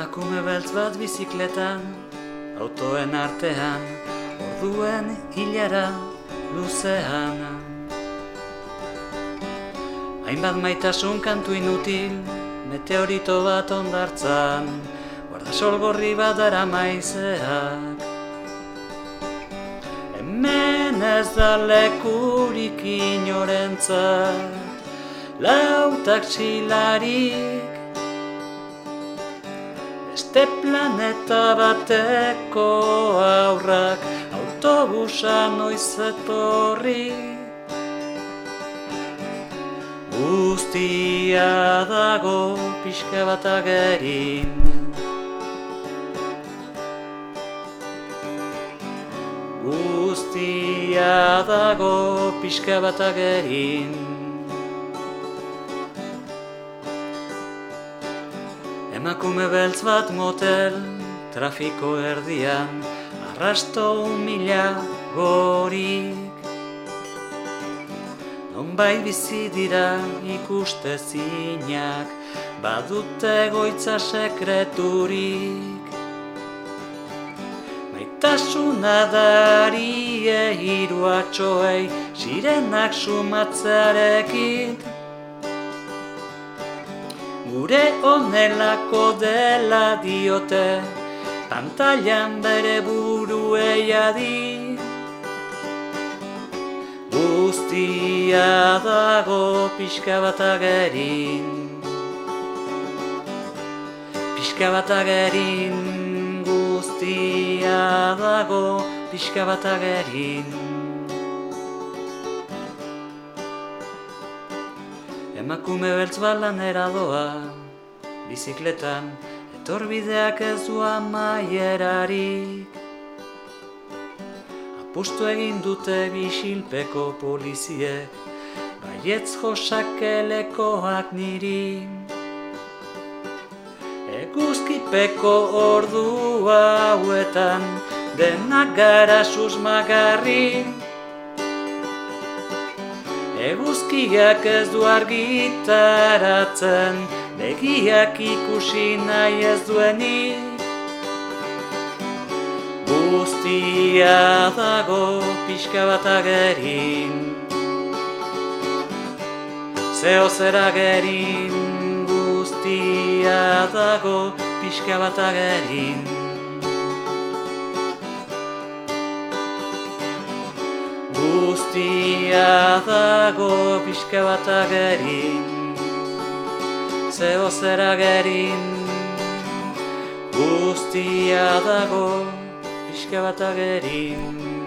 Emakume beltz bat bizikletan, autoen artean, orduen hilara luzean. Hainbat maitasun kantu inutil, meteorito bat ondartzan, guarda sol gorri bat dara maizeak. Hemen ez da lekurik inorentzat, lautak txilarik, Beste planeta bateko aurrak autobusa noiz etorri. Guztia dago pixka bat agerin. Guztia dago pixka bat agerin Emakume beltz bat motel, trafiko erdian, arrasto mila gorik. Non bai bizi dira ikuste zinak, badute goitza sekreturik. Maitasuna darie hiru atxoei, sirenak sumatzearekin, gure onelako dela diote, pantailan bere buruei adi. Guztia dago pixka bat agerin, pixka bat agerin, guztia dago pixka bat agerin. Emakume beltz balan eradoa, bizikletan, etorbideak ez du amaierarik. Apustu egin dute bisilpeko poliziek, baietz josak elekoak niri. Eguzkipeko ordua hauetan, denak gara susmagarrik. Eguzkiak ez du argitaratzen, begiak ikusi nahi ez duenik. Guztia dago pixka bat agerin, zeo zer agerin, guztia dago pixka bat agerin. Guztia dago pixka bat agerin Zeo zer agerin Guztia dago pixka bat agerin